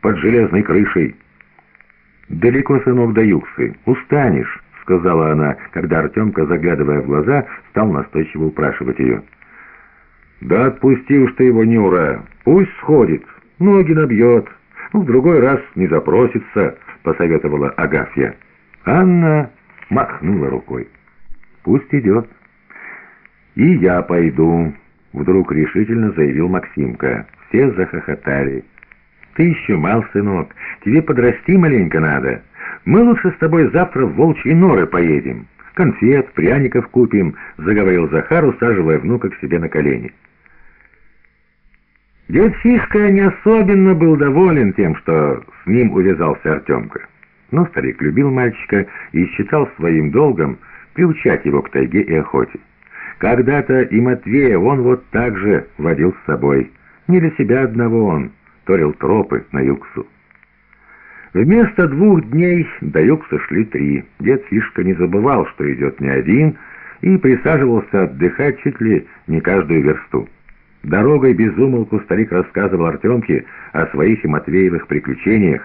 под железной крышей». «Далеко, сынок, до Юксы. Устанешь», — сказала она, когда Артемка, заглядывая в глаза, стал настойчиво упрашивать ее. «Да отпусти уж ты его, Нюра. Пусть сходит, ноги набьет. В другой раз не запросится», — посоветовала Агафья. Анна махнула рукой. «Пусть идет». «И я пойду», — вдруг решительно заявил Максимка. Все захохотали. «Ты еще мал, сынок. Тебе подрасти маленько надо. Мы лучше с тобой завтра в волчьи норы поедем. Конфет, пряников купим», — заговорил Захар, усаживая внука к себе на колени. Дед Фишка не особенно был доволен тем, что с ним увязался Артемка. Но старик любил мальчика и считал своим долгом приучать его к тайге и охоте. Когда-то и Матвея он вот так же водил с собой. Не для себя одного он торил тропы на Юксу. Вместо двух дней до Юкса шли три. Дед Фишка не забывал, что идет не один, и присаживался отдыхать чуть ли не каждую версту. Дорогой без умолку старик рассказывал Артемке о своих и Матвеевых приключениях.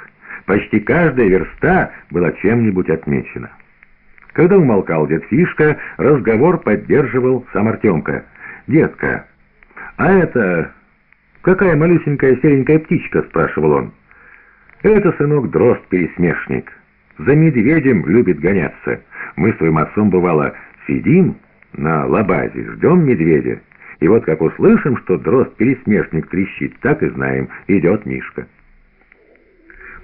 Почти каждая верста была чем-нибудь отмечена. Когда умолкал дед Фишка, разговор поддерживал сам Артемка. «Детка, а это какая малюсенькая серенькая птичка?» — спрашивал он. «Это, сынок, дрозд-пересмешник. За медведем любит гоняться. Мы с твоим отцом, бывало, сидим на лабазе, ждем медведя». И вот как услышим, что дрозд-пересмешник трещит, так и знаем, идет Мишка.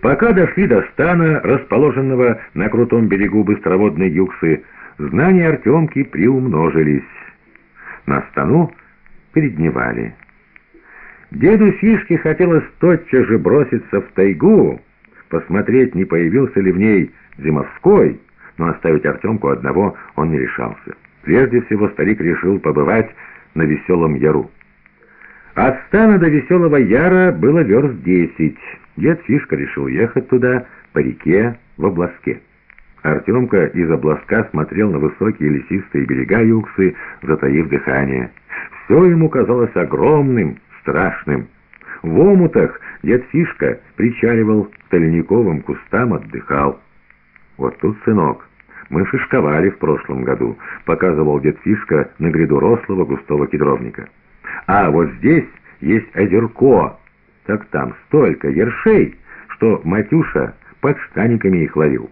Пока дошли до стана, расположенного на крутом берегу быстроводной юксы, знания Артемки приумножились. На стану передневали. Деду Фишке хотелось тотчас же броситься в тайгу, посмотреть, не появился ли в ней Зимовской, но оставить Артемку одного он не решался. Прежде всего старик решил побывать на Веселом Яру. От стана до Веселого Яра было верст десять. Дед Фишка решил ехать туда по реке в обласке. Артемка из обласка смотрел на высокие лесистые берега Юксы, затаив дыхание. Все ему казалось огромным, страшным. В омутах дед Фишка причаливал к тальниковым кустам, отдыхал. Вот тут, сынок, мы шишковали в прошлом году, показывал дед Фишка на гряду рослого густого кедровника. А вот здесь есть озерко, так там столько ершей, что Матюша под штаниками их ловил.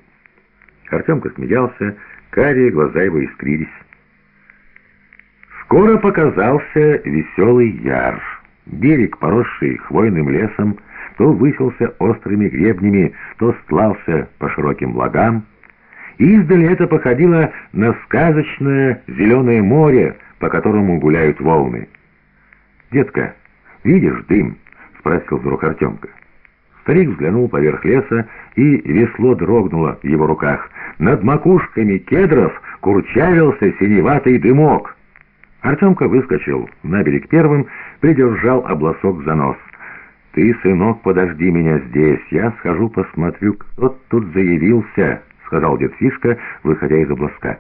Артемка смеялся, карие глаза его искрились. Скоро показался веселый яр. Берег, поросший хвойным лесом, то высился острыми гребнями, то стлался по широким лагам, Издали это походило на сказочное зеленое море, по которому гуляют волны. «Детка, видишь дым?» — спросил вдруг Артемка. Старик взглянул поверх леса, и весло дрогнуло в его руках. Над макушками кедров курчавился синеватый дымок. Артемка выскочил на берег первым, придержал обласок за нос. «Ты, сынок, подожди меня здесь, я схожу посмотрю, кто тут заявился» сказал дед Фишка, выходя из обласка.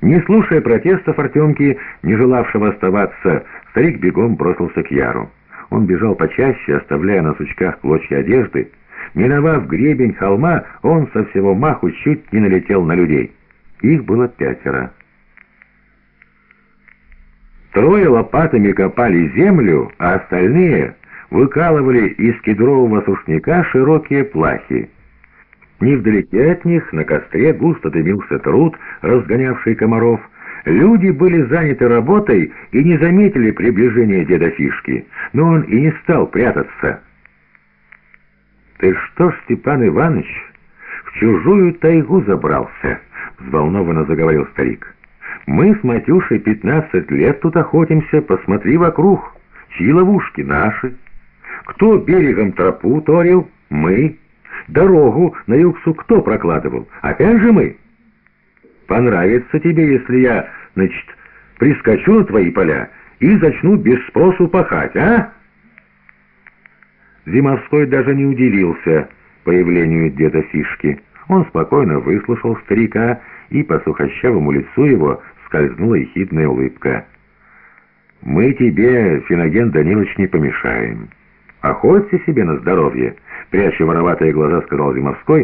Не слушая протестов Артемки, не желавшего оставаться, старик бегом бросился к Яру. Он бежал почаще, оставляя на сучках клочья одежды. Миновав гребень холма, он со всего маху чуть не налетел на людей. Их было пятеро. Трое лопатами копали землю, а остальные выкалывали из кедрового сушняка широкие плахи. Невдалеке от них на костре густо дымился труд, разгонявший комаров. Люди были заняты работой и не заметили приближения деда Фишки, но он и не стал прятаться. «Ты что ж, Степан Иванович, в чужую тайгу забрался?» — взволнованно заговорил старик. «Мы с Матюшей пятнадцать лет тут охотимся, посмотри вокруг, чьи ловушки наши. Кто берегом тропу торил? Мы». Дорогу на Юксу кто прокладывал? Опять же мы. Понравится тебе, если я, значит, прискочу на твои поля и начну без спросу пахать, а?» Зимовской даже не удивился появлению деда Фишки. Он спокойно выслушал старика, и по сухощавому лицу его скользнула ехидная улыбка. «Мы тебе, Финоген Данилович, не помешаем. «Охотьте себе на здоровье», — пряча вороватые глаза, сказал Зимовской,